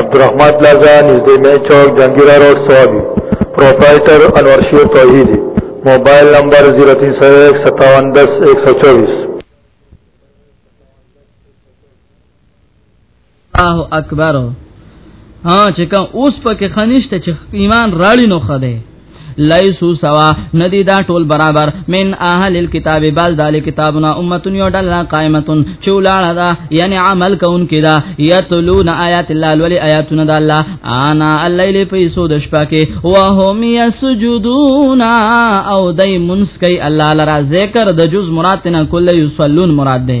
عبدالرحمن پلازا نزد مین چوک جنگیرہ روڈ سوابی پروپرائٹر انور شیر توحید موبائل نمبر 03015710124 الله اکبر ها چې کوم اوس پکې خنيشته چې ایمان راړي نو خده لیسو سوا ندی دا ټول برابر من اهل الكتاب باز دال کتابنا امه یو ډل قائمتون چولاړه دا یعنی عمل کون کدا یتلون آیات الله ولی آیاتنا د الله انا الليل پیسو د شپه کې وهم یسجدون او دای منسکی الله لرا ذکر د جز مراد نه کله یصلون مراد ده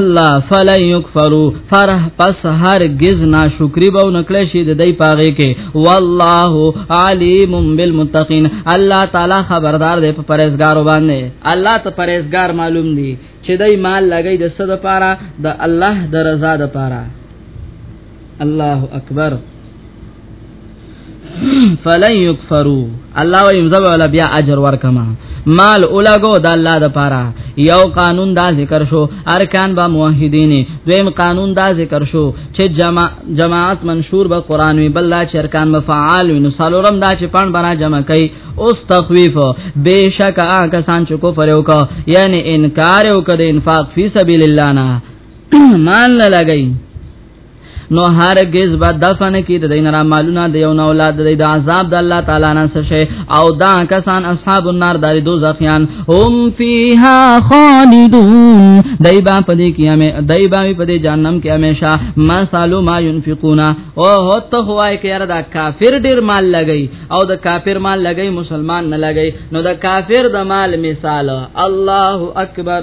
الله فلا یکفروا فرح پس هرگز ناشکری به نکړی شي د دې پاغه کې والله علیم بالمتقین الله تعالی خبردار دی په پرهیزګارو باندې الله ته پرهیزګار معلوم دی چې دای مال لګی د صد لپاره د الله د رضا لپاره الله اکبر فلن یکفروا الله ویم زب ولا بیا اجر ورکما مال اولاګو د الله د پاره یو قانون دا ذکر شو ارکان با موحدین دویم قانون دا ذکر شو چې جما جماعت منشور به قران وی بل چې ارکان به فعال وي نو سالورم دا چې پان بنا جمع کوي اوس تخویف بهشکه کسان چې کو فروکا یعنی انکار وکړي انفاق فی سبیل الله نه مال نه لګي نو هرگز به دفن کی د دین را مالونه د یو اولاد د عذاب د الله تعالی نه شي او دا کسان اصحاب النار د دوزخیان هم فیها خالدون دایبا پدې کې همې دایبا پدې جهنم کې همیشه ما سالو ما ينفقون او هوت هوای کې یاره دا کافر ډیر مال لګي او د کافر مال لګي مسلمان نه لګي نو د کافر د مال مثال الله اکبر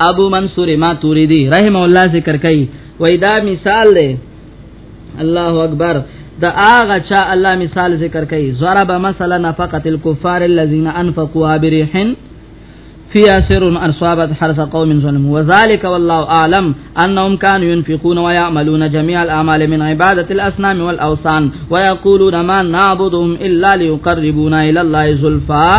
ابو منصور ماتوریدی رحم الله ذکر کوي وای دا مثال دی الله اکبر دا هغه چا الله مثال ذکر کوي ضرب مثلا نفقه الكفار الذين انفقوا بريح في سر ان صابت حرث قوم ظلم وذلك والله اعلم انهم كانوا ينفقون ويعملون جميع الاعمال من عباده الاصنام والاوثان ويقولون ما نعبدهم الا ليقربونا الى الله زلفى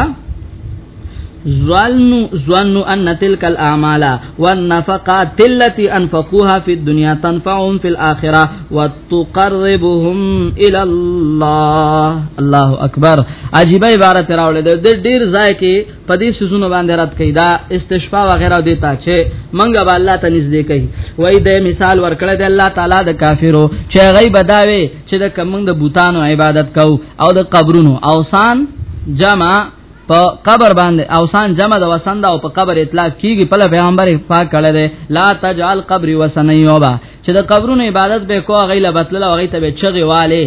ظنوا ظنوا ان تلك الاعمال والنفقات التي انفقوها في الدنيا تنفعهم في الاخره وتقربهم الى الله الله اکبر عجیب عبارت راولې د ډیر ځای کې په دې سيزونو باندې رات کوي دا استشفاء وغیرہ دیتا چې منګه به الله ته نږدې کوي وای د مثال ورکړه د الله تعالی د کافرو چې غیب داوي چې د کمنګ د بوتانو عبادت کو او د قبرونو اوسان جمع په قبر باندې اوسان جمع د وسند او په قبر اطلاق کیږي په پیغمبر پاک کړه ده لا تجعل قبر وسنیوبا چې د قبرونو عبادت به کوه غیله بتل او غی ته به چغي والي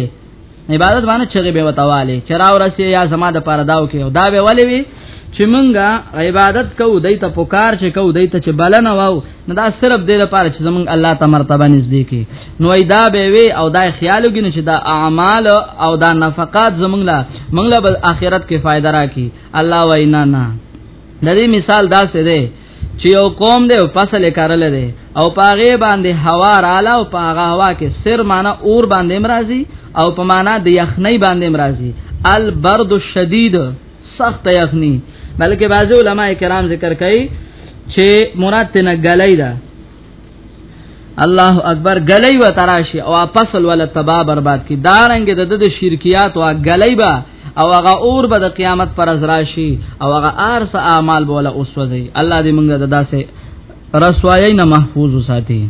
عبادت باندې چغي به وتواله چراو رسي یا زما د پاره داو کې دا به ولي وي چې مونږه عبادت کوو دای ته پکار چې کوو دای ته چې بلنه واو نو دا صرف دې لپاره چې زمونږ الله ته مرتبه نږدې کې نو دا به وي او دا خیال وګین چې دا اعمال او دا نفقات زمونږ لا مونږ لا آخرت کې فائدہ راکړي الله وینا نه د دې مثال دا څه دی چې یو قوم دی فصل کارل دی او پاغه باندې هوا رااله او پاغه هوا کې سر معنا اور باندې مرাজি او په معنا د یخنۍ باندې مرাজি البرد الشدید سخت یخنی بلکې بعض علما کرام ذکر کوي چې مراد تنه غلای ده الله اکبر غلای و تراشی او فصل ول تبا برباد کی دارنګ د د شرکیات او غلای با او هغه اور به د قیامت پر از راشی او هغه ارس اعمال بوله اوسوځي الله دې موږ د داسې رسوایي نه محفوظ وساتي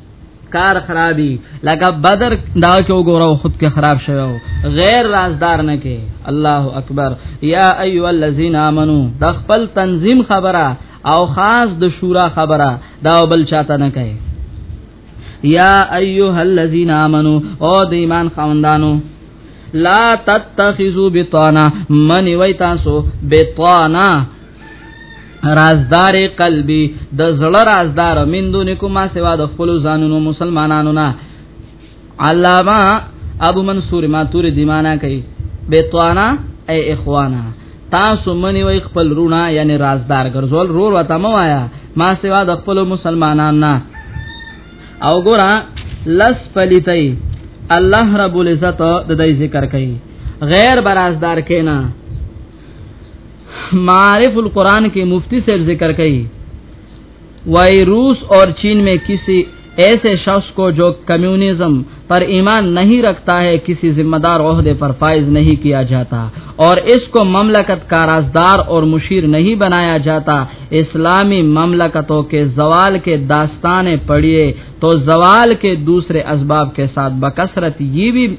کار خرابي لکه بدر دا کې وګورو خود کې خراب شوو غیر رازدار نه کې الله اکبر یا ایو الذین آمنو د خپل تنظیم خبره او خاص د شورا خبره دا بل چاته نه کوي یا ایو الذین آمنو او د ایمان خوندانو لا تتخذوا بطانا من ویتاسو بطانا رازدار قلبي د زړه رازدار من دون کوما سوا د خپل ځانونو مسلمانانو نه علامه ابو منصور ماتوري دیمانه کوي بیتوانا اي اخوانا تاسو منی وای خپل رونا یعنی رازدار ګرځول رور وته مو آیا ما سوا د خپل مسلمانانو نه او ګورا لس پلیتای الله رب العزت د دې ذکر کوي غیر برازدار کینا معارف القرآن کے مفتی سے ذکر کئی وای روس اور چین میں کسی ایسے شخص کو جو کمیونزم پر ایمان نہیں رکھتا ہے کسی ذمہ دار عہدے پر فائز نہیں کیا جاتا اور اس کو مملکت کا رازدار اور مشیر نہیں بنایا جاتا اسلامی مملکتوں کے زوال کے داستانے پڑیے تو زوال کے دوسرے اسباب کے ساتھ بکثرت یہ بھی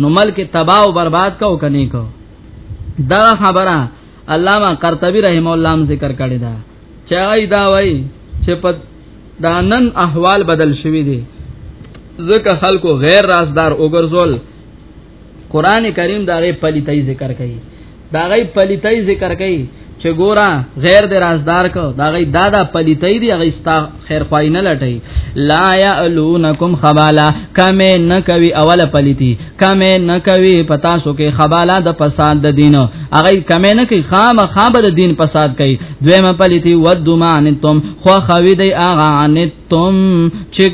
نو ملک تباہ او برباد کو کني کو دا خبره علامه قرطبي رحم الله هم ذکر کړی دا چای دا وای چې په دا نن احوال بدل شوی دی ځکه خلکو غیر رازدار وګرځول قران کریم دا غي پلیتای ذکر کوي دا غي پلیتای ذکر کوي چې ګورا غیر د رازدار کو دا غي دادا پلیتای دی غي ستا خیر خوای نه لټي لا یالونکم خبالا کمه نه کوي اوله پلیتی کمه نه کوي پتا سو کې خبالا د فساد د دین هغه کمه نه کوي خام خاب د دین فساد کوي دویمه پلیتی ودمان تم خو خوي دی اغه انتم چې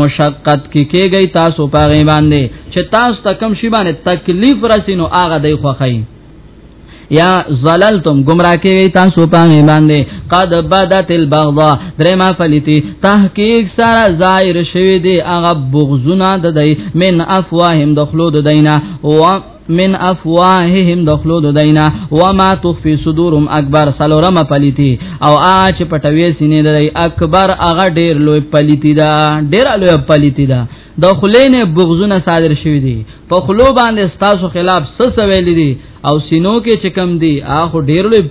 مشقت کې کېږي تاسو په غي باندې چې تاسو ته کم شي باندې تکلیف رسینو هغه دی خوخی یا زللتم گمراه کې تاسو په غي باندې قد بدت البغضا درما فلیتی تحقیق سره ظاهر شوی دی هغه بغزونه د دی من افواهم دخلود دینه و من افواههم دخلو ددینا وما تخفي صدورهم اکبر سلورم پلیتی او آ چې پټوي سینې دی اکبر هغه ډیر لوی پلیتی دا ډیر لوی پلیتی دا د خلینې بغزونه صادر شوی دي په خلو باندې ستاسو خلاف سس ویل دي او سینو کې چې کم دي اخو ډیر لوی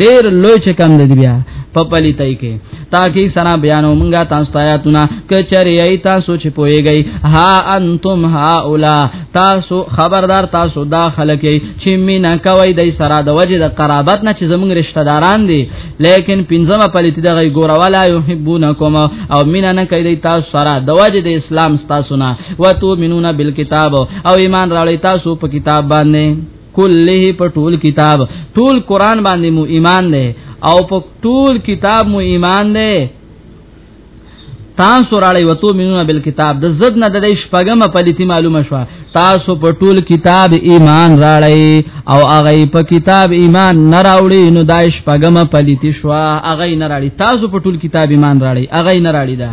ډیر لوی چې کم دی بیا په پلیتای کې تاکي سره بیانو مونږه تاسو ته آیاتونه کچری ای تاسو چې پويږئ ها انتم هاولا تاسو خبردار تاسو دا خلک چې مینا کوي د سره د وجه د قرابت نه چې زمونږ رشتہ داران دي لیکن پنځمه پلیتی دغه ګوروالا یحبونکم او مینا نه کوي تاسو سره د وجه د اسلام تاسو نه وتو منون بالکتاب او ایمان راړی تاسو په کتاب باندې کله په ټول کتاب ټول قران باندې مو ایمان ده او په ټول کتاب مو ایمان ده تاسو راړی وته مینونه بل کتاب د زد نه د شپګم په لتی معلومه شو تاسو په ټول کتاب ایمان راړی او هغه په کتاب ایمان نه راوړی نو د شپګم په لتی شو هغه نه راړی تاسو په ټول کتاب ایمان راړی هغه نه راړی دا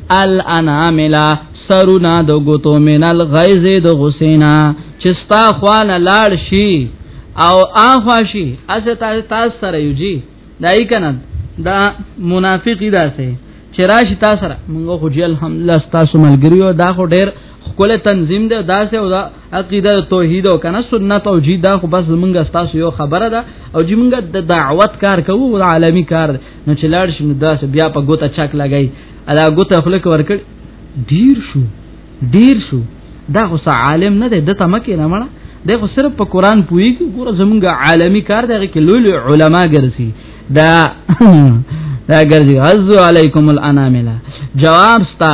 الاناملا سرونا د غوتو من الغیظ د غسینا چې ستا خوان لاړ شي او اخوا شي اسه تاسو سره یو جی دای کنه دا منافقی داسه چې راشي تاسو سره موږ خو جی الحمدلله تاسو ملګری او دا خو ډیر خپل تنظیم ده داسه او دا عقیده توحید او کنه سنت او جی دا خو بس موږ تاسو یو خبره ده او جی موږ د دعوت کار کوو عالمی کار نه چلاړ شنو داسه بیا په ګوته چک لګای ادا ګوت خپل کور کړ ډیر شو ډیر شو دا خو عالم نه دی د تمکه نه مړه دا خو صرف په قران پوي ګوره زمونږ عالمی کار دی کې لوی لوی علما ګرځي دا دا ګرځي عزو علیکم الاناملا جواب ستا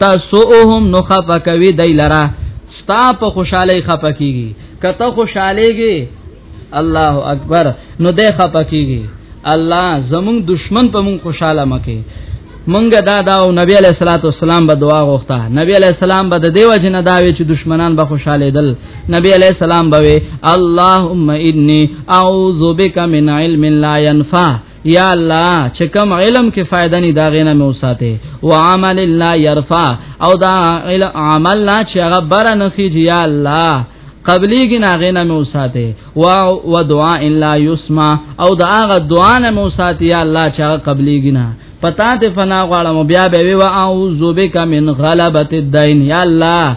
تاسوهم نو خفه کوي دای لرا ستا په خوشاله خفه کیږي کته خوشالهږي الله اکبر نو ده خفه کیږي الله زمون دشمن په مون خوشاله مکه منګه دا دا او نبی علیہ الصلوۃ والسلام به دعا غوښته نبی علیہ السلام به د دیو جن دا وی چې دشمنان به خوشاله دل نبی علیہ السلام به اللهم انی اعوذ بک من علم لا ينفع یا الله چې کوم علم کې فائدہ نه دا غینه مې وساته او عمل لا يرفع او دا علم عمل لا چې هغه بر نه خيږي یا الله قبلی کی ناغه نه مو ساته و و دعا الا یسمع او دا هغه دعا نه مو ساته یا الله چې هغه قبلی کی نه پتا ته فنا غواړم بیا به وی و اعوذ بک من غلبۃ الدین یا الله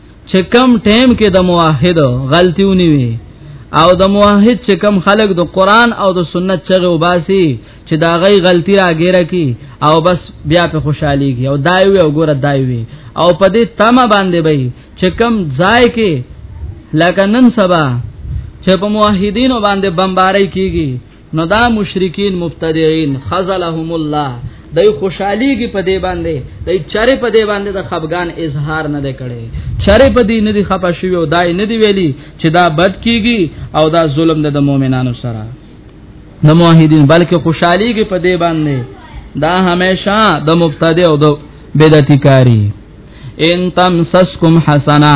چې کم ټیم کې د موحد غلطیونی وي او د موحد چې کم خلق د قران او د سنت چغه وباسي چې دا غي غلطي راګیره کی او بس بیا په خوشحالي کی او دای وی او ګور دای وی او په دې تم باندې به چې کم ځای کې لکه نن سبا چې په موحدینو باندې بمباري کیږي نو دا مشرکین مبتدعين خذلهم الله دای خوشحاليږي په دې باندې دای چارې په دې باندې د خفغان اظهار نه کړي چارې په دې نه دي خپه شوی او دای نه دی ویلي چې دا بد کیږي او دا ظلم د مؤمنانو سره د موحدین بلکې خوشحاليږي په دې باندې دا همیشه د مبتدع او د بدعتکاری ان تم سسکم حسنه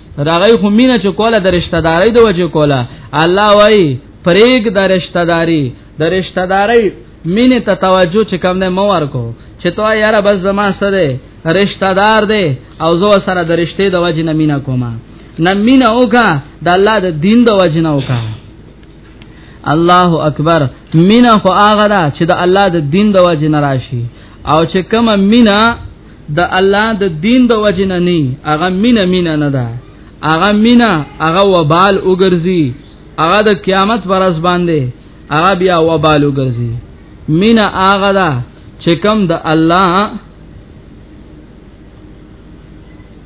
راغی خو مینه چې کوله د رشتہ داري د وجه کوله الله وای پرېګ د رشتہ داري د رشتہ داري مینه ته توجه چې کم نه مو ورکو چې تو یاره بس زما سره رشتہ دار دی او زو سره د رشتې د وجه نه مینه کومه نه مینه وکا د الله د دین د وجه نه وکا الله اکبر مینه خو هغه ده چې د الله د دین د وجه نه راشي او چې کومه مینه د الله د دین د وجنه نه هغه مینا مینا نه ده هغه مینا هغه وبال وګرځي هغه د قیامت ورځ باندې هغه بیا وبال وګرځي مینا هغه ده چې کم د الله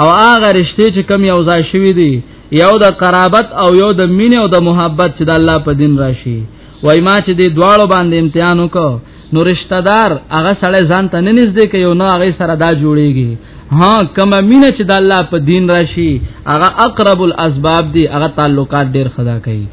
او هغه رشته چې کم یو ځای شوی دی یو د قرابت او یو د مینې او د محبت چې د الله په دین راشي وای ما چې د دواړو باندې امتحان وکړ نو رشتہ دار هغه سړی ځان ته نه نږدې کوي او نه هغه سره دا جوړیږي ها کما مینه چې د الله په دین راشي هغه اقرب الاسباب دی هغه تعلقات ډیر خدا کوي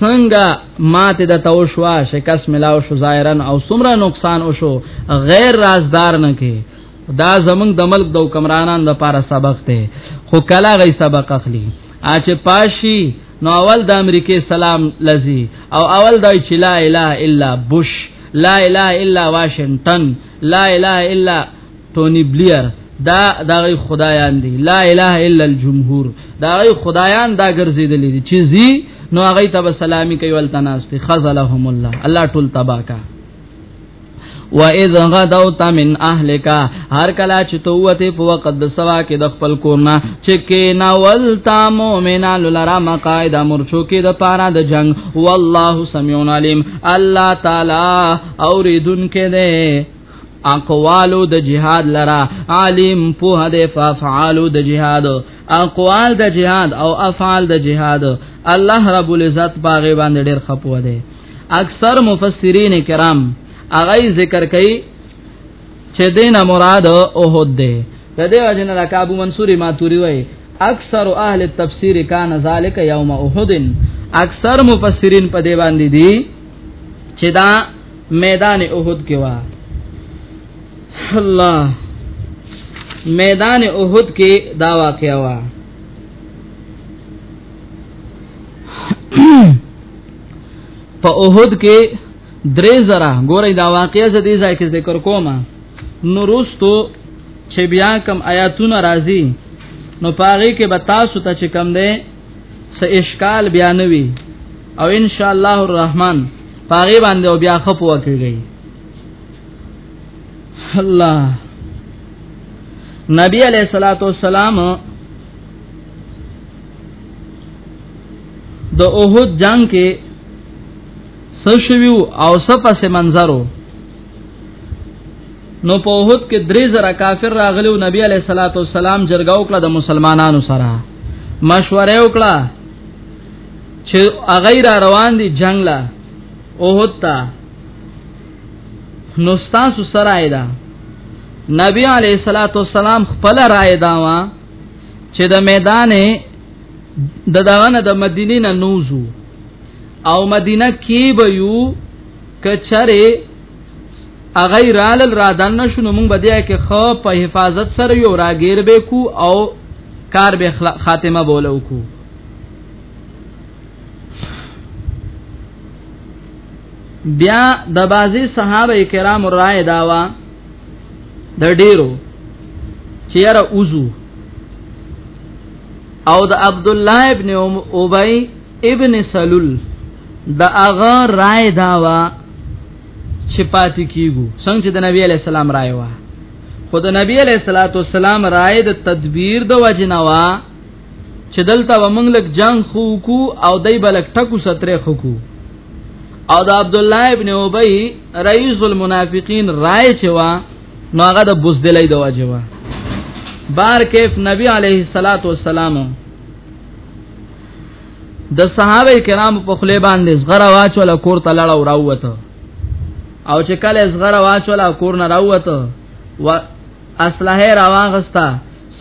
څنګه ماته د توشوا شکست ملاو شو ظاهرا او سمره نقصان وشو غیر رازدار نه کې دا زمنګ د ملک د حکمرانان د پاره سبق ته خو کلا غي سبق اخلي اچ پاشي نو اول د امریکای سلام لذي او اول د چې لا اله الا بوش لا اله الا واشنگټن لا اله الا تونی بلیر دا دغه خدایان دي لا اله الا الجمهور دا خدایان دا ګرځیدلې دي چې زی نو هغه ته سلامي کوي ول تناسته خذلهم الله الله ټول تباکا و اذ غدوت من اهلک هر کلا چې تو وته په وخت د سوا کې د خپل کورنا چې کې نا ولتا مؤمنان لرا مقاعد مرچو کې د پارا د جنگ والله سميع عليم الله تعالی اوریدونکې ده اقوالو د جهاد لرا عالم په د فعالو د جهاد اقوال د جهاد او افعال د جهاد الله رب العزت باغی باندې ډیر خپو دی اکثر مفسرین کرام اغه ذکر کوي چې دینه مراد اوهد دی د دې وجنه د ابو منصور ماتوري وای اکثر اهل التفسیر کان ذالک یوم احد اکثر مفسرین په دی باندې دي چې دا میدان احد کې وا الله میدان احد کې دا واقعا وا په احد کې درې زره ګورې دا واقعا زه دې ځای کې ذکر کوم نورستو چې بیا کم آیاتونه راځي نو پاره کې به تاسو ته چې کم ده سه اشکال بیانوي او ان شاء الله الرحمن پاغي باندې او بیا خپو وکړي الله نبی علیہ الصلوۃ والسلام د اوحد جنگ کې سشویو او سپس منظرو نو په اوحد کې درې زره کافر راغلو نبی علیہ الصلوۃ والسلام جرګاو کړه د مسلمانانو سره مشوره وکړه چې غیر روان دي جنگ لا او هوتا نو تاسو سره ایدا نبی علیہ الصلوۃ والسلام خپل رائے داوا چې د میدان د دغه د مدینې نه نوزو او مدینه کې به یو کچره اغه رال را دن شنو مونږ بدیا کې خو په حفاظت سره یو راګیر به کو او کار به خاتمه بولو کو بیا د بازي صحابه کرام رائے داوا د ډیرو چیرې اوزو او د عبد الله ابن ابي ابن سلول د اغه رائے داوا چې پاتې کیګو څنګه چې د نبی علی السلام رائے وا خو د نبی علی السلام رائے د تدبیر د وجنوا چې دلته ومنګ لک جنگ خو کو او دای بلک ټکو ستره خو کو او د عبد الله ابن ابي رئيس المنافقين رائے چوا نو هغه د بوزدلې د واجبہ بار کیف نبی علیه الصلاۃ والسلام د صحابه کرام په خله باندې زغره واچول کور ته لړ او راوته او چې کله زغره واچول کور نه راوته اسلحه راواغستا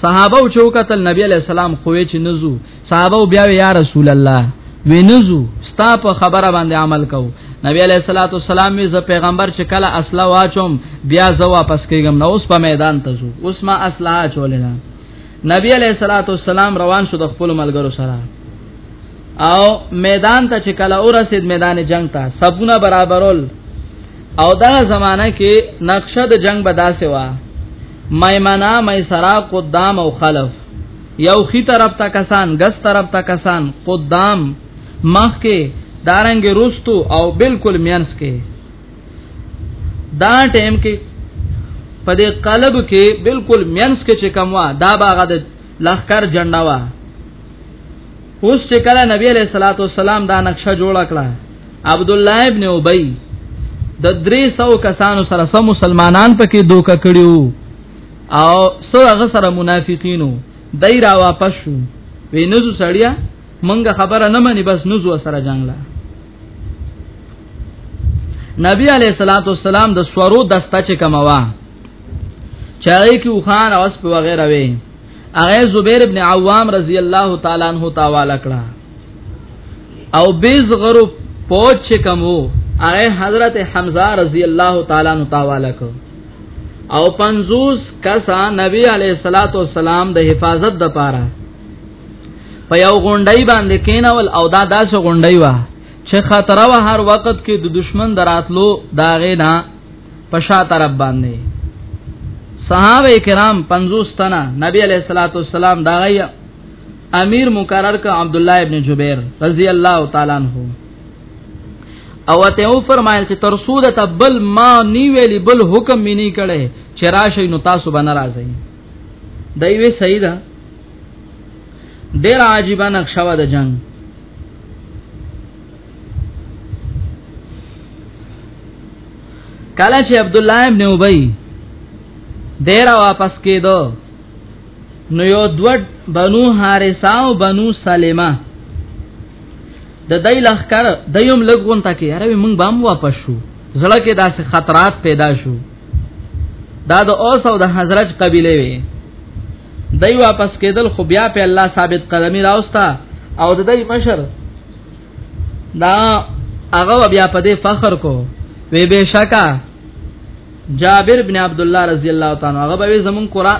صحابه چوکتل نبی علیہ السلام خوې چې نزو صحابه بیا یا رسول الله وینزو ستا په خبره باندې عمل کو نبی علیہ الصلوۃ والسلام وی ز پیغمبر چې کله اصله واچوم بیا زه واپس کیږم نو اوس په میدان ته ځو اوس ما اصله چولې نه نبی علیہ الصلوۃ والسلام روان شو د خپل ملګرو سره او میدان ته چې کله اورسید میدان جنگ ته سبونه برابرول او دا زمانہ کې نقشه د جنگ بداسه وا مېمنا مې سرا قدام او خلف یو خي طرف ته کسان ګس طرف ته کسان قدام مخ کې دارنګ رستو او بالکل مینس کې دا ټیم کې په دې قلب کې بالکل مینس کې چې کم وا دا باغ د لخر جنډا وا اوس چې کله نبی علیہ الصلوۃ والسلام دا نقشه جوړ کړه عبد الله ابن ابي د 300 کسانو سره سم مسلمانان پکې دوکا کړیو او سره سره منافقینو دای را واپس شو وینځو سړیا منګه خبره نه مانی بس نوزو سره جنگلا نبی علیہ الصلوۃ والسلام د سورو دسته چې کموا چاغې کې وخان اوس په وغیرہ وې هغه زبیر ابن عوام رضی الله تعالی عنہ تاواله کړه او بیز غرو پوچ چې کم وو هغه حضرت حمزه رضی الله تعالی عنہ تاواله کو او 50 کسا نبی علیہ الصلات والسلام د حفاظت د پاره په یو غونډای باندې کینول او دا داسې غونډای و چې خطر و هر وخت کې د دشمن دراتلو داغه نه پشا طرف باندې صحابه کرام 50 تنه نبی علیہ الصلات والسلام داغه امیر مقرر ک عبد الله ابن جبیر رضی الله تعالی عنہ او ته او فرمایل چې تر سود ته بل ما نی ویلی بل حکم می نه کړي چې راشي نو تاسو به ناراضه یې دای وی صحیح ده ډیر عجیب نقشه و د جنگ کله چې عبد الله ابن ابي ډیر واپس کېدو نو یو دوړ بنو حارثه او بنو سلمہ د دای لخر دیم لګون تکي اره موږ بام واپس شو زړه کې داسې خطرات پیدا شو دا د اوس او د حضرت قبيله وي دای واپس کېدل خو بیا په الله ثابت قدمي راوستا او د دای مشر دا هغه بیا په دې فخر کو وی بشکا جابر بن عبد الله رضی الله تعالی هغه به زمون قران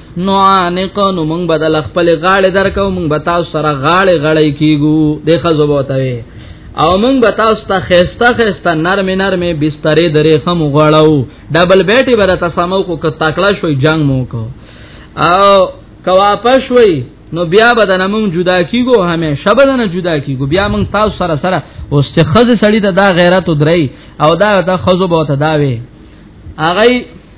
نو عانق نو مونږ بدل خپل غاړه درکو مونږ به تاسو سره غاړه غړی کیګو د خزو بوته او مونږ به تاسو ته خيسته خيسته نرم نرم بسترې درې خم غړاو ډبل بیٹي به تاسو سمو کو تکړه شوي جنگ مو کو او کواپش وي نو بیا بدن مونږ جدا کیګو همیشه بدن جدا کیګو بیا مونږ تاسو سره سره اوس چې خزه سړی ته دا غیرت درې او دا ته خزو بوته دا وي اغه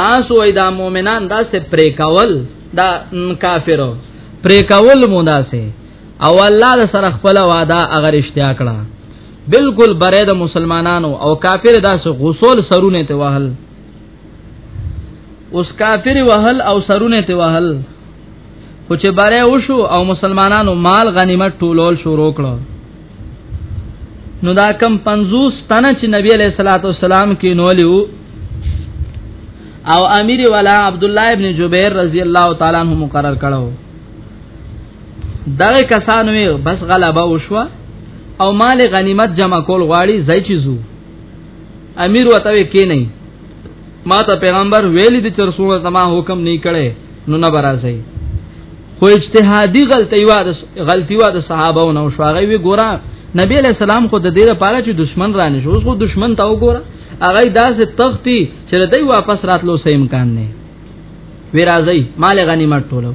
تاسو وای دا مؤمنان دا سه پرې کول دا کافرو پرې کول مو دا سه او الله سره خپل وعده اگر اشتیا کړه بالکل بره د مسلمانانو او کافر دا سه غسول سرونه ته وهل اوس کافر وهل او سرونه ته وهل خو چې بره وشو او مسلمانانو مال غنیمت ټولول شروع کړو نو دا کم 50 تنه چې نبی علیہ الصلوۃ والسلام کې نولیو او امیر والا عبد الله ابن جبیر رضی الله تعالی عنہ مقرر کړو دغه کسانو بس غلبه وشوه او مال غنیمت جمع کول غواړي زای چیزو امیر وته کې نه ما ته پیغمبر ویل دي تر څو زما حکم نه کړي نو نه برازي خو اجتهادي غلطي وا د غلطي وا د صحابه او نو شواغي وی ګورا نبی علیہ السلام خو د دې لپاره چې دشمن را نشو اوس خو دشمن ته وګوره هغه داسې تختی چې دوی واپس راتلو سه امکان نه وی راځي مال غنیمت ټولو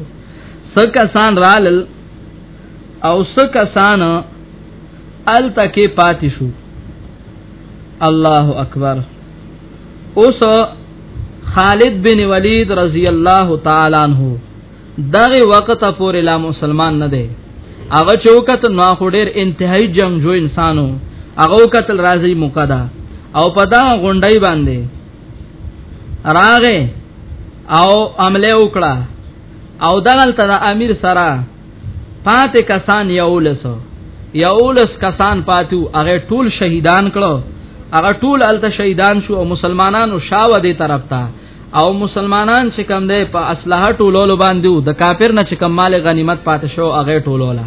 سکه سان رال او سکه سان ال تکي پاتې شو الله اکبر اوس خالد بن ولید رضی الله تعالی عنہ دغه وخت پورې لا مسلمان نه دی هغه چوکت نو خډیر انتهایی جنگجو انسانو هغه قتل راځي مقدا او پدا غونډای باندې راغه او عمله وکړه او دغلت د امیر سره پاتې کسان یولس یولس کسان پاتو هغه ټول شهیدان کړو هغه ټول الته شهیدان شو او مسلمانانو شاوه دې طرف ته او مسلمانان چې کم دی په اسلحه ټولولو باندې د کافر نه چې کم مال غنیمت پاتې شو هغه ټولوله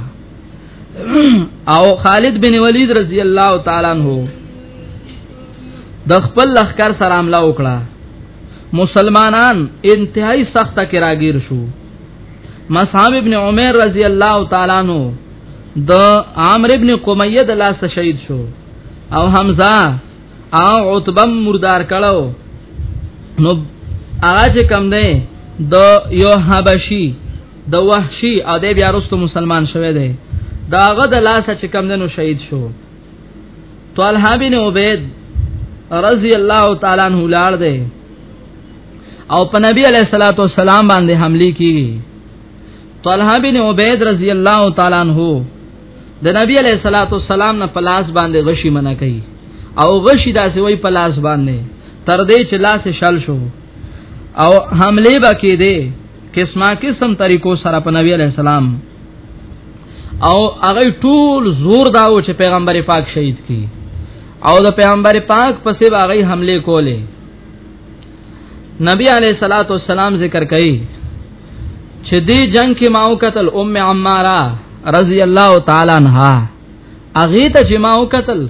او خالد بن ولید رضی الله تعالی عنہ د خپل لخر سره عمله وکړه مسلمانان انتهایی سخته کې راګیر شو مصعب ابن عمر رضی الله تعالی عنہ د عامر ابن قمیه د لاس شهید شو او حمزه او عتبه مردار کړو نو هغه چې کم دی د یو حبشي د وحشي او د بیا رستو مسلمان شوه دی داغه د لاس چې کم دنو شهید شو طلحه بن عبید رضی الله تعالی عنہ لاړ دی او په نبی علیہ الصلوۃ والسلام باندې حمله کیږي طلحه بن عبید رضی الله تعالی عنہ د نبی علیہ الصلوۃ والسلام نه پلاس باندې غشي منع کوي او غشي داسې وای پلاس باندې تر دې چې لاس شل شو او حمله بکې دې قسمه قسم طریقو سره په نبی علیہ السلام او هغه ټول زور داو چې پیغمبر پاک شهید کی او د پیغمبر پاک پسې باغی حمله کوله نبی علیہ الصلوۃ والسلام ذکر کړي چې دې جنگ کې ماو قتل ام عماره رضی الله تعالی عنها اغه ته چې ماو قتل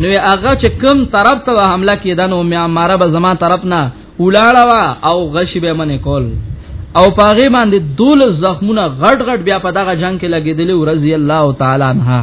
نو هغه چې کم طرف ته حمله کیدن او مې اماره به زما طرف نه ولاړه وا او غش به منې کول او پاغه باندې دول زخمونه غټ غټ بیا په دغه جنگ کې لګیدلی رضی الله تعالی عنها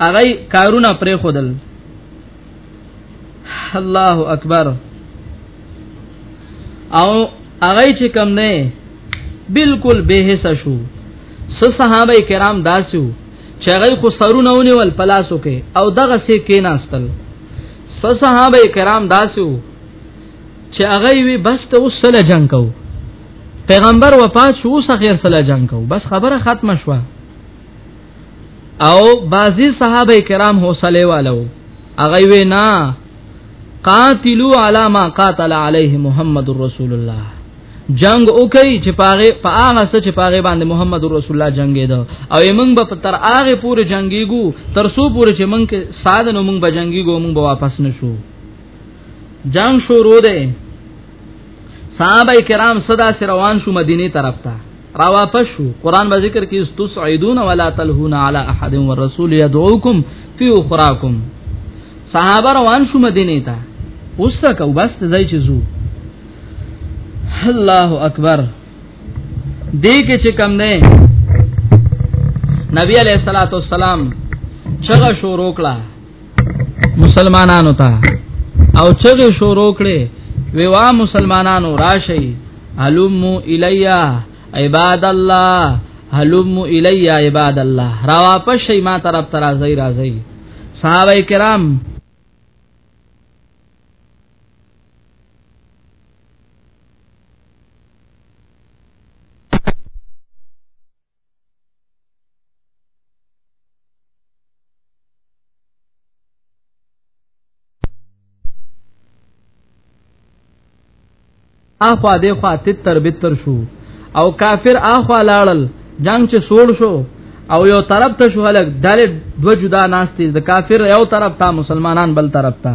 هغه کارونه پرې خودل الله اکبر او هغه چې کم نه بالکل به حس شو س صحابه کرام داسو چې هغه خو سرونه ونیول پلاسو کې او دغه سي کې ناستل س صحابه کرام داسو چې هغه وی بس ته وسله جنگ کو پیغمبر وفات شو سخیر سره جنگ کو بس خبره ختمه شوه او بعضی صحابه کرام حوصله والو هغه وینا قاتلو علی ما قاتل علیه محمد رسول الله جنگ وکي چې پاره په هغه څه چې پاره باندې محمد رسول الله جنگي دا او موږ به تر هغه پورې جنگيګو تر سو پورې چې موږ کې ساده نو موږ به جنگيګو موږ به واپس نشو جنگ شروع ده صحابه کرام صدا سره روان شو مدینه طرف ته را واپس شو قران به ذکر کې استسعدون ولا تلهون علی احد والرسول يدعوكم فی اخراکم صحابه روان شو مدینه ته اوس کو بس ځای چې زو الله اکبر دې کې چې کم نه نبی علیہ الصلوۃ والسلام چغه شو روکړه مسلمانانو ته او چغه شروع کړي وی وا مسلمانانو راشي علمو الیا عباد الله علمو الیا عباد الله را واپس شي ما طرف تر ازي راځي صحابه کرام اخوا دی خوا تتر بتر شو او کافر اخوا لاړل جنگ چې سوړ شو او یو طرف ته شو هلک دل دو جدا ناشتي د کافر یو طرف ته مسلمانان بل طرف ته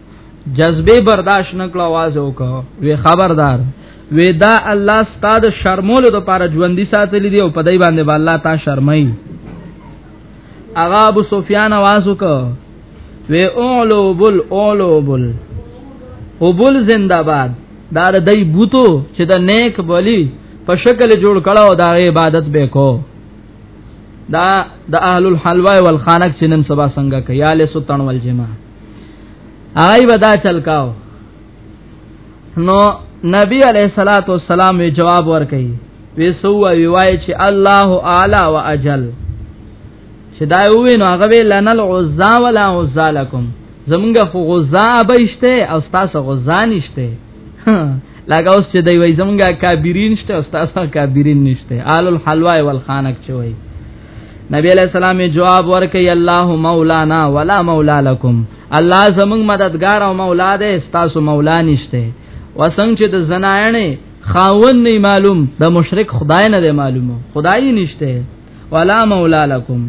جذبه برداشت نکړه आवाज وکړه وی خبردار وی دا الله ستاد شرمولو د پاره ژوندۍ ساتلی دی او په دای باندې با الله تا شرمای اغا ابو سفیان आवाज وکړه وی اولو بل اولو بل او بل زنده باد دا د دای بوتو چې د نیک بلی په شکل جوړ کړه او دا عبادت به کو دا د اهل الحلوا والخانق چې نن سبا څنګه کوي یا له سلطان والجماعت آی ودا چل کاو نو نبی علیہ الصلات والسلام وی جواب ورکړي وی سو وی وای چې الله اعلی واجل چې دا وی نو هغه لنل عزا ولا عزا لكم زمونږ خو غزا بهشته او تاسو غزا نشته لکه اوس چې دی وای زمونږه کابرین شته او تاسو کابرین نشته آل الحلوا والخانق چوي نبی علیہ السلام جواب ورکړي الله مولانا ولا مولا لكم الله زمنګ مددگار او مولا دې تاسو مولا نشته وسنګ چې د زنایانه خاون نه معلوم د مشرک خدای نه دی معلومو خدای نشته ولا مولا لكم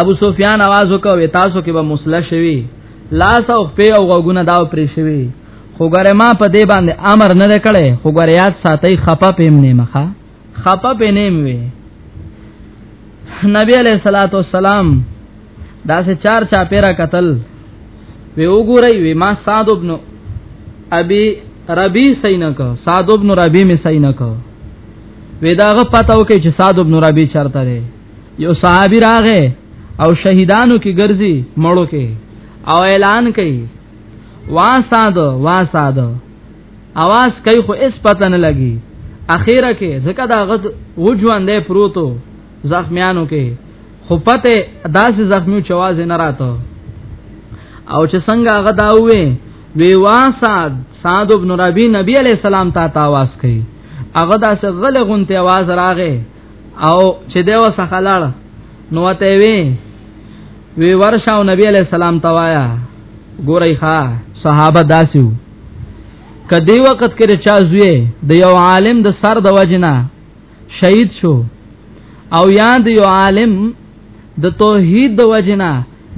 ابو سفیان आवाज وکاو تاسو کې به مسله شوي لاس او په او غوګونه داو پرې شوي خو ګره ما په دې باندې امر نه کړي خو ګره یاد ساتي خپه پېم نه مخه خپه به نیم وی نبی علیہ الصلوۃ والسلام دا سه چار چا پیرا قتل وی وګورای وی ما سعد ابن ابي ربي سینک سعد ابن ربي می سینک وی داغه پته وکي چې سعد ابن ربي چرته دی یو صحابي راغې او شهیدانو کې ګرځي مړو کې او اعلان کوي وا سعد وا سعد आवाज کوي خو اس پته نه لګي اخیره کې ځکه دا غد وجوان دی پروتو زخمیانو کې خو پته داسې زخمیو چواز نه راته او چې څنګه هغه دا وې وی واساد سعد ابن ربی نبی علیہ السلام ته تاواز کوي هغه داسې غل غونته आवाज راغې او چې دیو څخه لاړ نو ته وی وی ورشاو نبی علیہ السلام توایا ګورای ښا صحابه داسیو کدی وخت کې چا زوی د یو عالم د سر د وجنه شهید شو او یا د یو عالم د توحید د وجنه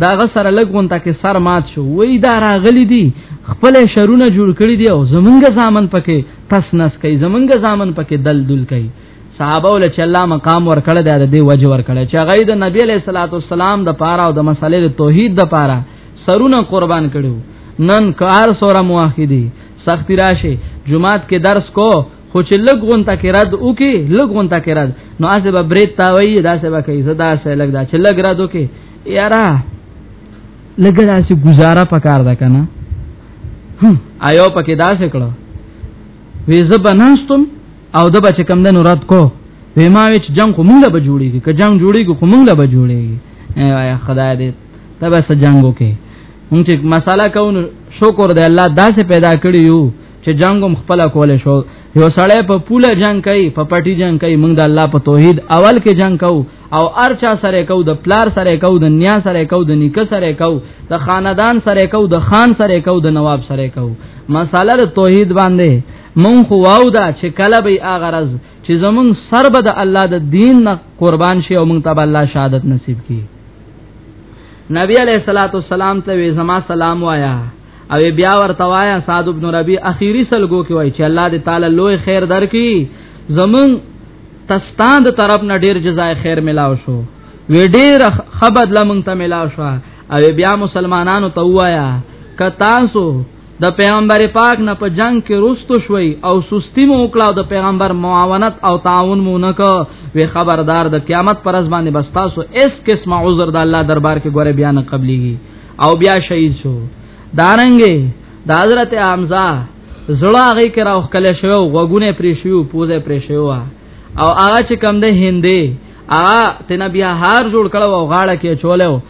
دا غسر لګون ته کې سر مات شو وې دا راغلی دي خپل شرونه جوړ کړی دی او زمونږ ځامن پکې تس نس کوي زمونږ ځامن پکې دل دل کوي صحابه ول چې الله مقام ور کړل دی د وجه ور کړل چې غي د نبی له صلوات والسلام د پاره او د مسلې د توحید د پاره سرونه قربان کړو نن کار سره موحدي سختی راشه جمعات کې درس کو خو چې لګ غونټه کې رد وکي لګ غونټه کې رد نو اسه به بریت تا وایي دا سه به کوي زدا سه لګ دا چې لګ رد وکي یارا لګ دا سه گزاره پکار ده کنه آیو پکې دا سه کړو وې زب ناستم او د بچ کم دنو رد کو وې ما وچ جنگ خو مونږ به جوړیږي که جنگ جوړیږي خو مونږ به جوړیږي اے خدای دې دا به سجنګو کې مونږ چې مساله کوو شکر دی الله داسې پیدا کړی یو چې جنگم خپل کول شو یو سړی په پوله جنگ کوي په پټي جنگ کوي موږ د الله په توحید اول کې جنگ کوو او ارچا سره کوو د پلار سره کوو د نیا سره کوو د نیکه سره کوو د خاندان سره کوو د خان سره کوو د نواب سره کوو مساله د توحید باندې مون خو واو دا چې کله به اغرض چې زمون سر به د الله د دین نه قربان شي او مونږ ته الله شهادت نصیب کړي نبی علیہ الصلوۃ والسلام ته وې زما سلام وایا او بیا ورته وایا سعد ابن ربی اخیری سلګو کې وای چې الله دې تعالی لوی خیر درکې زمون تستان د طرف نه ډیر جزای خیر ملاو شو وی ډیر خبر لمن ته ملاو شو او بیا مسلمانانو ته وایا ک تاسو د پیغمبر پاک نه په جنگ کې روستو شوي او سستی مو وکړه د پیغمبر معاونت او تعاون مو نکو وی خبردار د قیامت پر ځ باندې بس تاسو اس قسمه عذر د الله دربار کې ګوره بیان قبليږي او بیا شهید شو دارنګي د حضرت حمزه زړه هغه کې راوخ کله شو غوګونه پرې شو پوزه پرې شو او هغه چې کم ده هندې هغه تنه بیا هار جوړ کړو او غاړه کې چولیو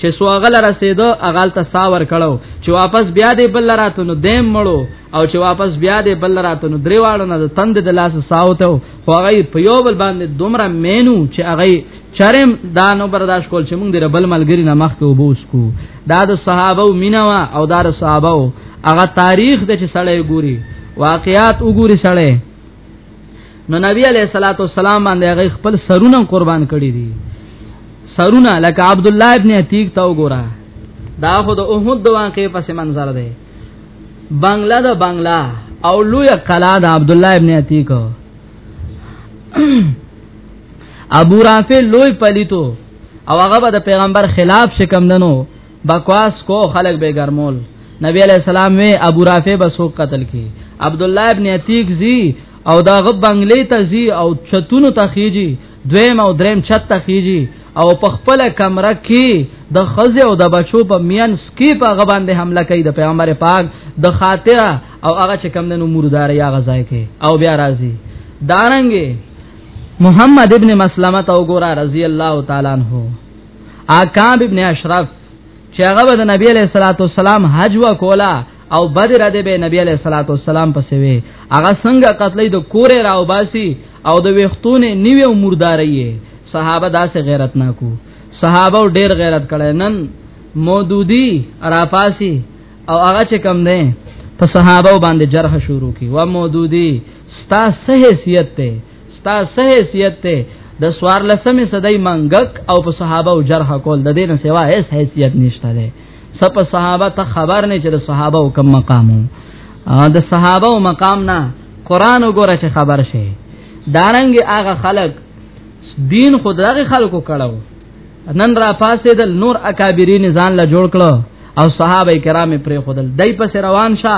چې سواغل رسیدو اغال ته ساور کړو چې واپس بیا دې بل راتو نو دیم مړو او چې واپس بیا دې بل راتو نو دریواړو نه تند د لاس ساوته خو هغه په یو بل باندې دومره مینو چې هغه چرم دا نو برداشت کول چې موږ دې بل ملګری نه مخ ته وبوس کو دا د صحابه او مینوا او دا د صحابه هغه تاریخ د چې سړی ګوري واقعات وګوري سړی نو نبی علیہ الصلوۃ والسلام باندې هغه خپل سرونه قربان کړی دي سرونه لکه عبد الله ابن عتیق تا وګوره دا خو د احد د واقعې پس منظر دی بنگلا د بنگلا او لوی قلا د عبد الله ابن عتیق ابو رافع لوی پلیتو او هغه به د پیغمبر خلاف شکم دنو بکواس کو خلق به ګرمول نبی علیہ السلام وی ابو رافع بسو قتل کی عبد الله ابن عتیق زی او دا غب بنگلې ته زی او چتونو ته خيږي دویم او دریم چت ته خيږي او په خپل کمره کې د خزه او د بچو په میان سکی په غبان د حمله کوي د پیغمبر پاک د خاطر او هغه چې کم دنو مردار یا غزای کې او بیا راځي دارنګي محمد ابن مسلمه تو ګورا رضی الله تعالی عنہ اکاب ابن اشرف چې هغه د نبی علیہ الصلوۃ والسلام حج وکولا او بدر د به نبی علیہ الصلوۃ والسلام پسې وي هغه څنګه قتلې د کورې راو باسي او د وختونه نیو مرداري صحابه داسې غیرت ناکو صحابه ډیر غیرت کړي نن مودودی رافاسی او هغه چې کم ده په صحابه باندې جرح شروع کی و مودودی ستا صحیحیت ته ستا سه حیثیت ته د سوار لسمې صدای منګک او په صحابه او جرح کول د دینه سوا هیڅ حیثیت نشته ده سپ صحابه ته خبر نه چې د صحابه او کم مقامو د صحابه او مقام نه قران وګوره چې خبر شي دارنګ هغه خلق دین خدای خلقو کړو نن را پاسېدل نور اکابرین ځان لا جوړ کړو او صحابه کرام پرې خودل دای په روان شه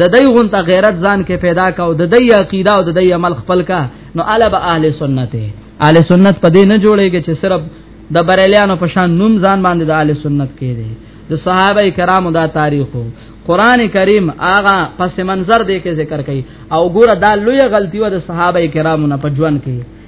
د دای غونته غیرت ځان کې پیدا کا او د دای عقیده او د دای عمل خپل کا نو الا به اهل سنت اهل سنت په دې نه جوړيږي چې صرف د بریلیانو په شان نوم ځان باندې د اهل سنت کې دي د صحابه کرامو دا تاریخو قران کریم آغا پس منظر دې کې ذکر کړي او ګوره دا لوی غلطي و د صحابه کرامو نه پجوان کې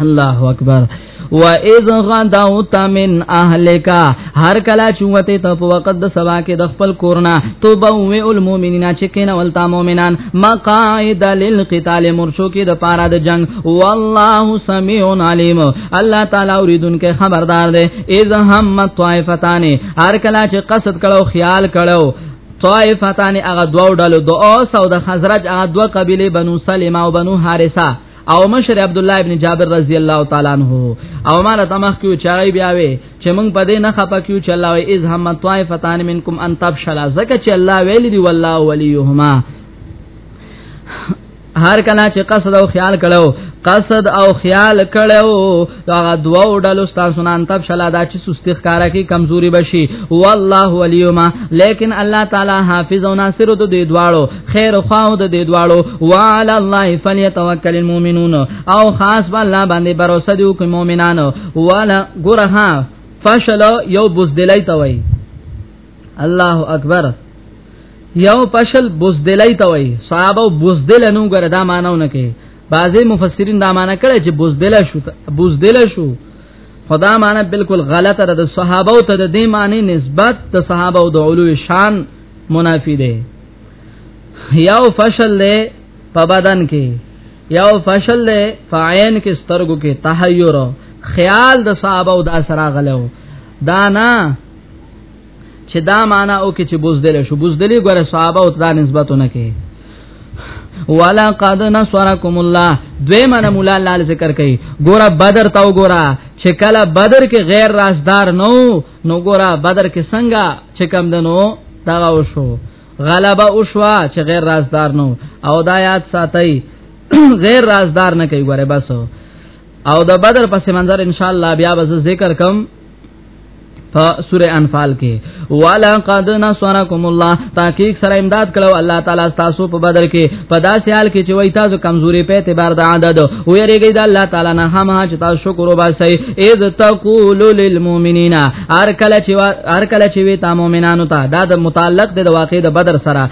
الله اکبر و اذ غدوت من اهلک هر کلا چوته ته په وخت د سبا کې د خپل کورنا تو بو المؤمنین چې کین ولتا مؤمنان مقاعد للقتال مرشو کې د پارا د جنگ والله سمیع علیم الله تعالی اوریدونکو خبردار دی اذ هم طائفتان هر کلا چې قصد کړو خیال کړو طائفتان هغه دوه ډلو د اوس او د خزرج هغه دوه قبيله بنو سلمہ او بنو حارثه او مشر عبد الله ابن جابر رضی الله تعالی عنہ او مال تمخ کیو چای بیا وی چې موږ په دې نه خپه کیو چې الله وی از هم طائفتان منکم ان تبشلا زکه چې الله ویل دی والله ولیهما هر کله چې قصد او خیال کړو قصد او خیال کړو دا هغه دوا او ډلو تاسو نه انتب شلا دا چې سستی ښکارا کې کمزوري بشي والله وليما لیکن الله تعالی حافظ او ناصر د دې دواړو خیر خواو د دې دواړو وعلى الله فليتوکل المؤمنون او خاص بالله باندې باور وسدو کوم مؤمنانو ولا ګرها فشل یو بوزدلای توي الله اکبر یو پشل بوزدلای توي صحابه بوزدل نو ګره دا مانو نه کې بعضی مفسرین دا معنی کړی چې بوزدل شو بوزدل شو خدا معنی بالکل غلطه ده د صحابه او ته د دې معنی نسبت د صحابه او د علو شان منافی ده یاو فشل ده په بدن کې یاو فشل ده فعین کې سترګو کې تحیر خیال د صحابه او د اثر غلو دا نه چې دا معنا او کې چې بوزدل شو بوزدلی ګره صحابه او دا نسبتونه کې ولا قد نصرکم الله دوی من مولا الله ذکر کوي ګوره بدر تا وګوره چې کله بدر کې غیر رازدار نو نو ګوره بدر کې څنګه چې کم دنو دا وشو غلبه وشوا چې غیر رازدار نو او دا یاد ساتي غیر رازدار نه کوي ګوره بس او د بدر پس منظر ان شاء الله بیا به ذکر کوم په سوره انفال کې والا قد نصرکم الله تحقیق سره امداد کړو الله تعالی تاسو په بدر کې په داسې حال کې چې وای تاسو کمزوري په اعتبار د عدد و یریږي د الله تعالی نه هم چې تاسو شکر وباسئ اذ تقول للمؤمنین هر کله چې هر کله چې وی تا مؤمنانو ته دا د متعلق د واقع د بدر سره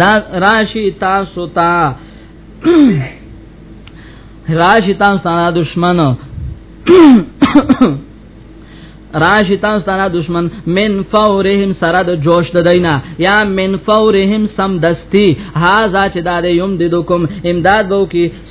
دا راشی تاسو تا راشی تاسو تا دشمن راشی تاسو ته دشمن من فورهم سره د جوش د دینا یا من فورهم سم دستی هاذا چې دا د یم د دوکم امداد بو کی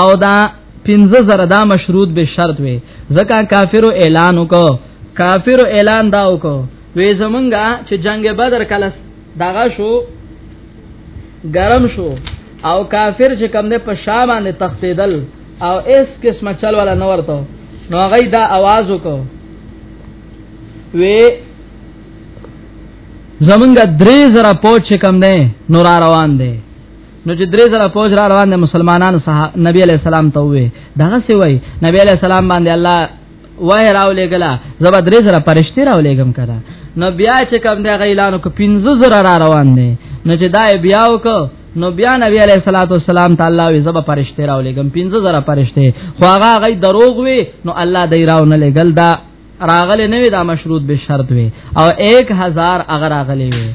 او دا پنځه زره دا مشروط به شرط وي ځکه کافرو اعلان وکړو کافرو اعلان دا وکړو وې زمونږه چې جنگ بدر کله داغه شو ګرم شو او کافر چې کم نه په شام باندې تختیدل او اس قسمه چل ولا نه ورته نو غي دا आवाज وکړو وې زمونږه درې زره پوه چې کم نه نور روان دي نو چې درې زره فوج را روان دي مسلمانانو سره نبی علی السلام ته وې دغه سی وای نبی علی السلام باندې الله وای راولې غلا زبر درې زره پرشتي راولې غم کړه نو بیا چې کوم دی غیلانو کو 15 زره را روان دي نو چې دای بیا وکړه نو بیا نبی علیہ الصلوۃ والسلام تعالی وی زب پرشته راو لګم 15000 پرشته خو هغه غي دروغ وی نو الله دای راو نه لګل دا راغله نه وي دا مشروط به شرط وي او 1000 اگر راغله وي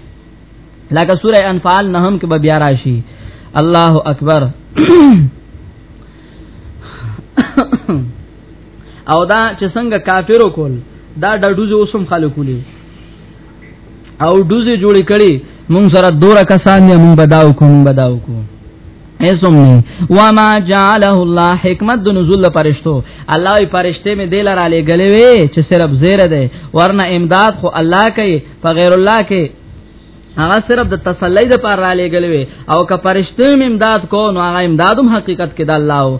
لکه سوره انفال نه هم کې به بیا راشي الله اکبر او دا چې څنګه کافرو کول دا ډډوز اوسم خلکو لري او دوزه جوړ کړي مونږ سره دوره کسان دي مونږ بداو کو مونږ بداو کو ایسوم نه و ما جعله الله حکمت د نزول پرشتو الله ای پرشته می دل را لګلې وي چې صرف زیره ده ورنه امداد خو الله کوي په غیر الله کې هغه صرف د تسلی د پر را لګلې وي او که پرشته می امداد کو نو هغه امدادم حقیقت کې د الله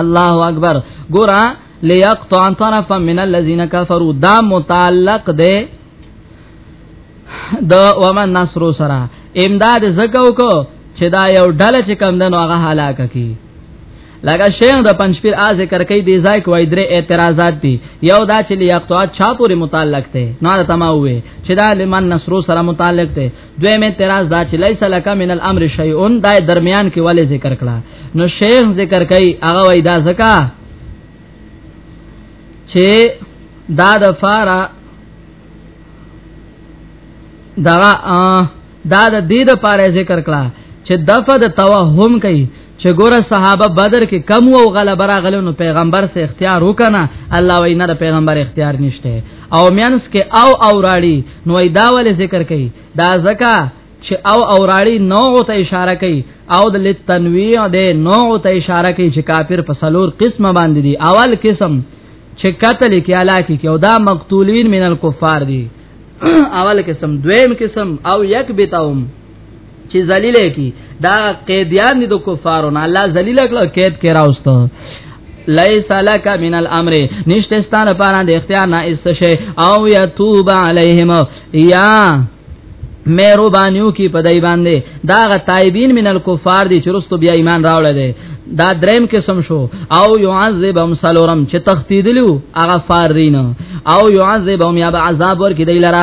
الله اکبر ګورا ليقطع طرفا من الذين كفروا دا متعلق ده د ومن نصر سره امداد زکو کو چې دا یو ډله چې کم دنو هغه هلاک کی لکه شیخ د پنځپیر ا ذکر کوي دی ځای کوي درې اعتراضات دي یو دا چې لیاقتوا چا پورې متعلق ته نه تماوي چې دا لمن نصرو سره متعلق ته دویم اعتراض دا چې لیس لک من الامر شیء دا درمیان کې ولې ذکر کړه نو شیخ ذکر کوي هغه وای دا زکا چې دا د فارا دا دا د دې د پاره ذکر کړه چې دفه د توهم کوي چې ګوره صحابه بدر کې کم او غلبه راغلو نو پیغمبر سه اختیار وکنه الله وای نه پیغمبر اختیار نشته او مینس کې او او راړي نو دا ول ذکر کوي دا زکا چې او او راړي نوع ته اشاره کوي او د لتنویع ده نوع ته اشاره کوي چې کافر په سلور قسمه باندې دي اول قسم چې قتل کې علاقه کې او دا مقتولین من الکفار دي اول قسم دویم قسم او یک بتاوم چې ذلیل کی دا قیدیان دي د کفارو نه الله ذلیل کړه قید کې راوستو لیس لک من الامر نشته ستانه پاره د اختیار نه اس شی او یتوب علیهم یا مهربانيو کی پدای باندې دا غ تایبین من الکفار دي چرستو بیا ایمان راوړل دي دا دریم قسم شو او يعذبهم سلورم چې تختیدلو هغه فارین او يعذبهم یا عذاب ور کی دی لرا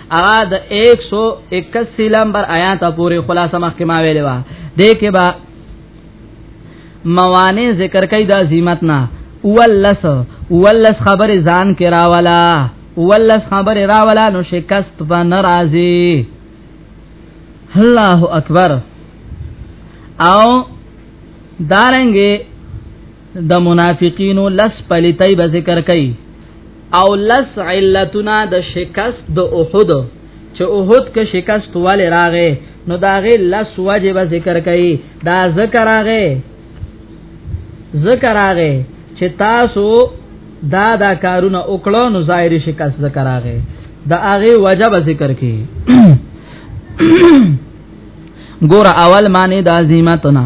هغه د 181 نمبر آیات پورې خلاصه مخکې ما ویلې و دې کې با موانع ذکر کوي د عظمت نه ولس ولس خبر ځان کې راولا ولس خبر راولا نو شکست به ناراضي الله اکبر او دارنګي د منافقینو لس پلیتای به ذکر کړي او لس علتنا د شکست د احد چې احد کې شکست والے راغې نو داغه لس وجه به ذکر کړي دا ذکر راغې ذکر راغې چې تاسو دا دا کارونه وکړو نو ظاهري شکست ذکر راغې دا هغه وجه به ذکر کړي ګور اول معنی د عظمتنا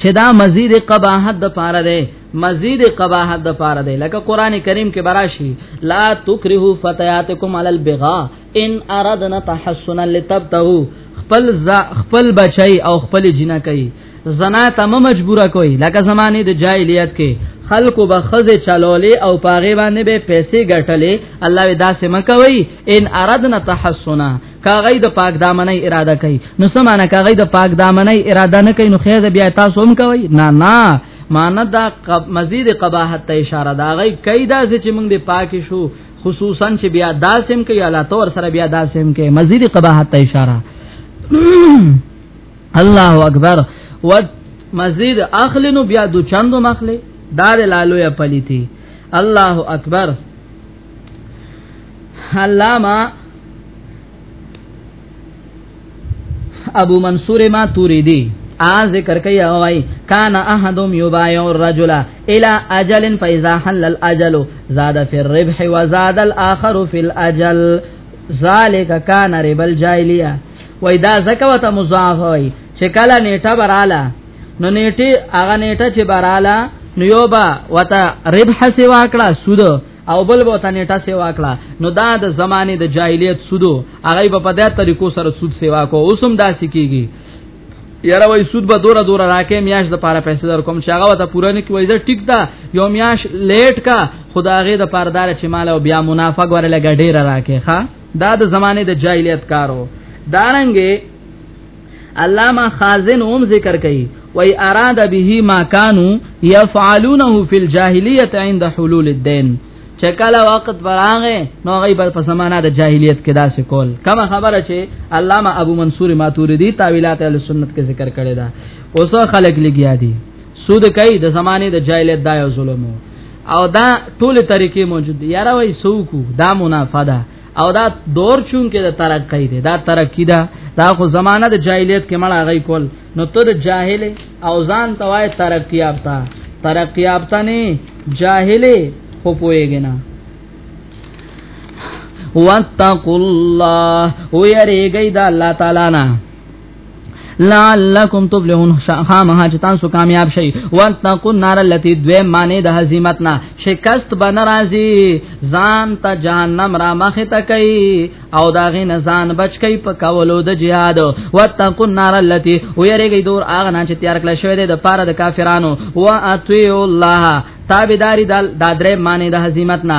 چې دا مزید قباحت د پاره ده مزید قباحت د پاره ده لکه قران کریم کې براشي لا تکرهو فتياتکم علی البغاء ان اردنا تحسنا لتبتغوا خپل خپل بچي او خپل جنا کوي زنا ته مجبوره کوي لکه زمانه د جاهلیت کې خلکو به خزه چلولې او پاغه باندې به پیسې ګټلې الله ودا سم کوي ان اردنا تحسنا کاغی د پاک دامنۍ اراده کوي نو سمانه کاغی د پاک دامنۍ اراده نه کوي نو خیر بیا تاسو هم کوي نه نه معنی دا مزید قباحت ته اشاره دا غي کیدا چې موږ د پاک شو خصوصا چې بیا داسم کې یا لاتور سره بیا داسم کې مزید قباحت ته اشاره الله اکبر و مزید اخلنو بیا دو چندو مخله دار لالو یا پلیتی الله اکبر علامه ابو منصور ما توری دی ا ذکر کوي او وايي کان احدم یبایع الرجل الى اجل فاذا حل الاجل زاد في الربح وزاد الاخر في الاجل ذالک کان رب الجاهلیه وای دا زکوت مضاف وای چې کله نیټه براله نو نیټه هغه نیټه چې براله نو یوبا وتا ربح سیوا کړه سود او بل به تنیټه سیوا کړه نو دا د زمانه د جاهلیت سودو هغه په پدې طریقو سره سود سیوا کو اوسم داسې کیږي یاره وای سود به دوره دوره راکې میاش د پاره پیسې در کوم چې هغه وته پوره نه کوي دا ټیک دا یو میاش لیټ کا خداغه د پاردار چې مال او بیا منافق ورلګ ډیر راکې ښا دا د زمانه د جاهلیت کارو دارنګې علامه خازن هم ذکر کوي وای اراد به ما كانوا يفعلونه في الجاهليه عند حلول الدين چکله وخت براغه نو غیب په سمانه د جاهلیت کې داسې کول کما خبره چې علامه ابو منصور ماتوریدی تاویلات اهل سنت کې ذکر کړی دا اوس خلک لګیا دي سود کوي د زمانه د جاهلیت دا یو ظلم او دا ټول طریقې موجود دي یاره وای سوکو دا منافده او دا دور چون کې د ترقې دی دا ترقې دا دا خو زمانہ د جاهلیت کې مړه غي کول نو ته د جاهل او ځان توای ترقې یافتا ترقې یافتا نه جاهل خو پويګ نه واتقوا الله ويريږي دا الله تعالی نه لعلکم تفلحون خامها چې تاسو کامیاب شئ واتقوا النار التي دوی معنی د هزیمت نه شکست بن راضی ځان ته جهنم را مخه تکي او دا غي نزان بچ کئ په کولو د جهاد واتقوا النار التي ويرګي دور اغه نه چې تیار کړل شوی د پاره د کافرانو واتقوا الله تابعداري د درې معنی د هزیمت نه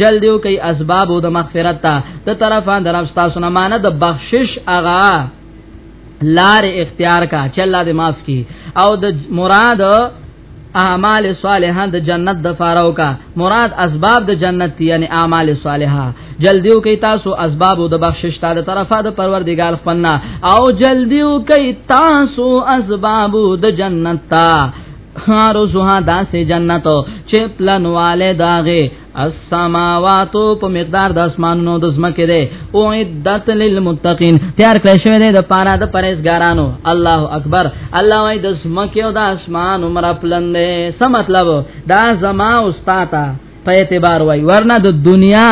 جل دیو کوي اسباب د مغفرت ته د طرفان درف تاسو نه معنی د بخشش اغا لار اختیار کا چې الله دې معاف کړي او د مراد اعمال صالحه د جنت د فارو کا مراد اسباب د جنت یعنی اعمال صالحه جلدیو کوي تاسو اسباب د بخشش تعالی طرفه د پروردگار خپلنا او جلدیو کوي تاسو اسباب د جنت تا خارو زها داسې جنت چې پلنواله داغه السماواتو په مقدار د اسمانونو د زمکه ده او عدت للمتقین تیار کړی شوی دی د پاره د پرهیزګارانو الله اکبر الله وای د زمکه او د اسمان عمر پلندې څه مطلب دا زما استاد په اعتبار وای ورنه د دنیا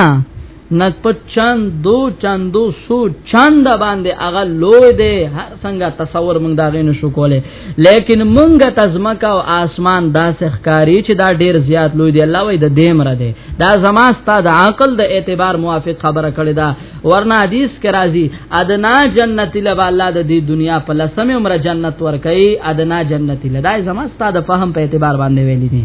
نک په چند دو چندو سو چند باندې هغه لوی دی هر څنګه تصور مونږ دا غین شو کوله لیکن مونږ تزمکا او اسمان داسې ښکاری چې دا ډیر زیات لوی دی الله وای د دیم را دی دا زما ستا د عقل د اعتبار موافق خبره کړی دا ورنه حدیث کې راځي ادنا جنت لبا الله د دې دنیا په لسمه عمر جنت ورکړي ادنا جنت لدا زما ستا د فهم په اعتبار باندې ویل دي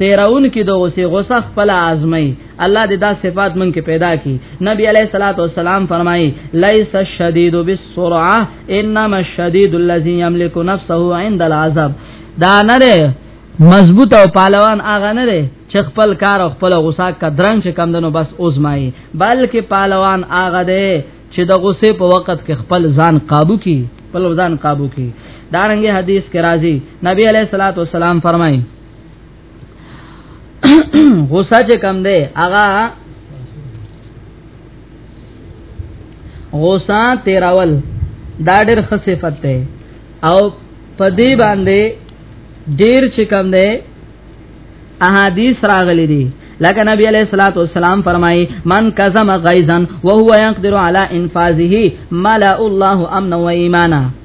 تیرون کې د غصه غصه خپل ازمای الله دې دا صفات مونږ کې پیدا کړي نبی علیہ الصلوۃ والسلام فرمایي لیس الشدید بالسرعه انما الشدید الذي يملك نفسه عند العذاب دا نه ده مضبوط او پهلوان اغه نه ده چې خپل کار او خپل غصه کا درنګ چې کم دنو بس اوزمای بلکې پهلوان اغه ده چې د غصه په وخت کې خپل ځان قابو کی خپل ځان قابو کی دارنګه حدیث کې راځي نبی علیہ الصلوۃ والسلام فرمایي غوسه چې کم دی هغه غوسه تیراول دا ډېر ښه صفت دی او په دې باندې ډېر چې کم دی احادیث راغلي دي لکه نبی علیہ الصلوۃ والسلام فرمای من کظم غیظا وهو یقدر علی انفاذه ملأ الله امنا و ایمانا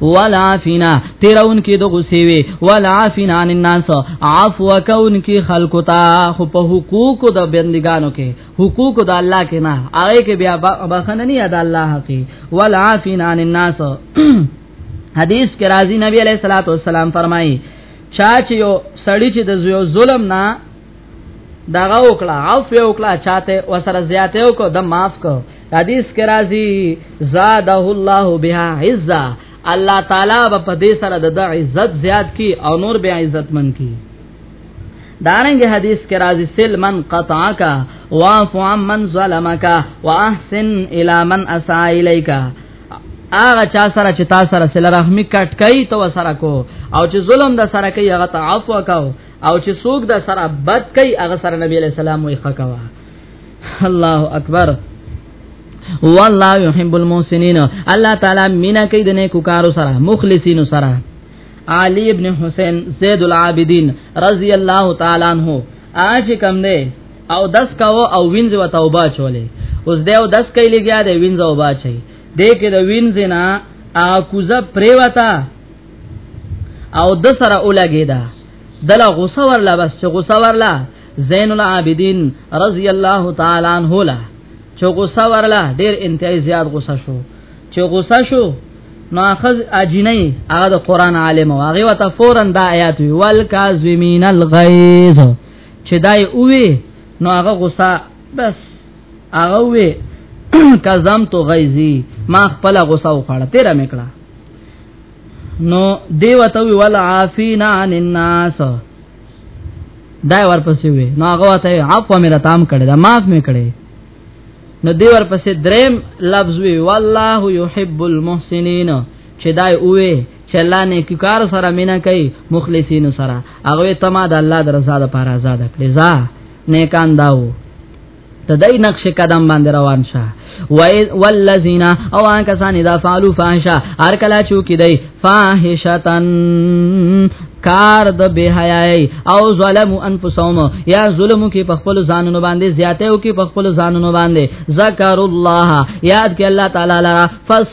ولا فینا تیرون کې د غصې وي ولا فینا الناس عفو کون کې خلق تا خو په حقوق د بندګانو کې حقوق د الله کې نه هغه کې بیا بخنه نه یاد الله کې ولا فینا الناس حدیث کې راځي نبی علیہ الصلوۃ والسلام فرمایي چا چې یو سړی چې د ظلم نه داغه وکړه عفو یې وکړه چاته وسره زیاته وکړه د معاف کو حدیث کې راځي زاده الله بها عزا الله تعالی په دې سره د عزت زیات کی او نور به عزت من کی دارنګ حدیث کې راځي سل من قطعک واعف عمن ظلمک واحسن الى من اساء الیک هغه چا سره چې تا سره سره رحمی کټ کای تو سره کو او چې ظلم د سره کوي هغه تعفو کو او چې څوک د سره بد کوي هغه سره نبی علیہ السلام وي خکوا الله اکبر والله يحب المحسنين الله تعالی مینا کوي د نیکو کارو سره مخلصین سره علی ابن حسین زید العابدین رضی الله تعالی عنہ آج کم دے او دس کاو او وینځ و توبه چولې اوس دی او دس کای لګیا دی وینځ او باچي دې کې د وینځ نه اکوزه پریوتا او د سره اولګی دا دلا غوسه ورلا بس چې غوسه ورلا زین العابدین رضی الله تعالی عنہ لا چې غوسه ورلا ډیر انتهای زیات غوسه شو چې غوسه شو نو اخذ اجینی هغه د قران عالم او هغه وته فورا د آیات وی ول کاظمین الغیظ چې دای اوې نو هغه غوسه بس هغه وې کزم تو غیزی ما خپل غوسه وخړه تیر مې کړه نو دیو ته وی ول عافینا عن الناس دا ورپسې وی نو هغه ته عفو مې راتام کړه دا معاف مې کړه نو دی ورپسې دریم لفظ وی والله يحب المحسنین چې دا وې چې الله نه کار سره مینا کوي مخلصین سره هغه ته ما د الله درزا د پاره آزاد کړی ځا نیکان داو تدای نقش قدم باندې روان شه والذین او ان کسان اذا فعلوا فاحشه هر کلا چو کی دی فاحشتن کار د بے حیاي او ظلم انفسهم یا ظلم کې په خپل ځانونو باندې زیاته او کې په خپل ځانونو باندې ذکر الله یاد کې الله تعالی لرا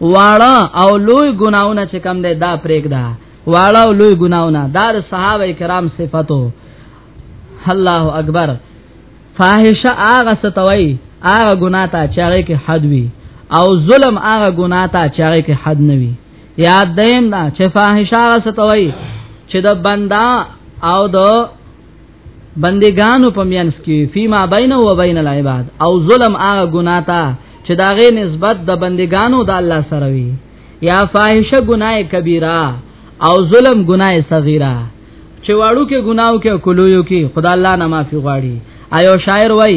واړه او لوی ګناونه چې کم دی دا پرېګ دا واړه او لوی ګناونه دا د صحابه کرام صفاتو الله اکبر فاحشه هغه ستوي هغه ګنا ته چې هغه کې حد وي او ظلم هغه ګنا ته چې هغه کې حد نه وي یاد دیم دا چې فاحشه هغه ستوي چې د بندا او د بندگانو په مینس کې فيما بینه و بین العباد او ظلم هغه ګناه تا چې داغه نسبت د بندگانو د الله سره وي یا فاحشه ګناه کبیره او ظلم ګناه صغیره چې واړو کې ګناو کې کولویو کې خدای الله نه معافي غواړي ایو شاعر وای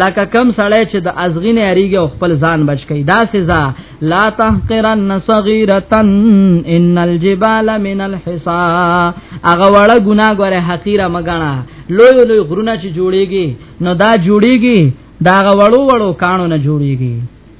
لکه کم سړی چې د ازغینه اړیږي او خپل ځان بچ کړي دا سزا لا تحقرن صغیرتن ان الجبال من الحصا هغه وړه ګناه غره حقیره مګانا لوی لوی غرونه چې جوړیږي نو دا جوړیږي دا غوړو وړو کانو نه جوړیږي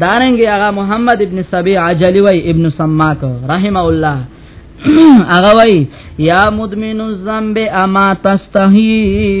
دارنګ هغه محمد ابن سبی عجلی وای ابن سماک رحم الله هغه وای یا مدمن الذنب اما تستحی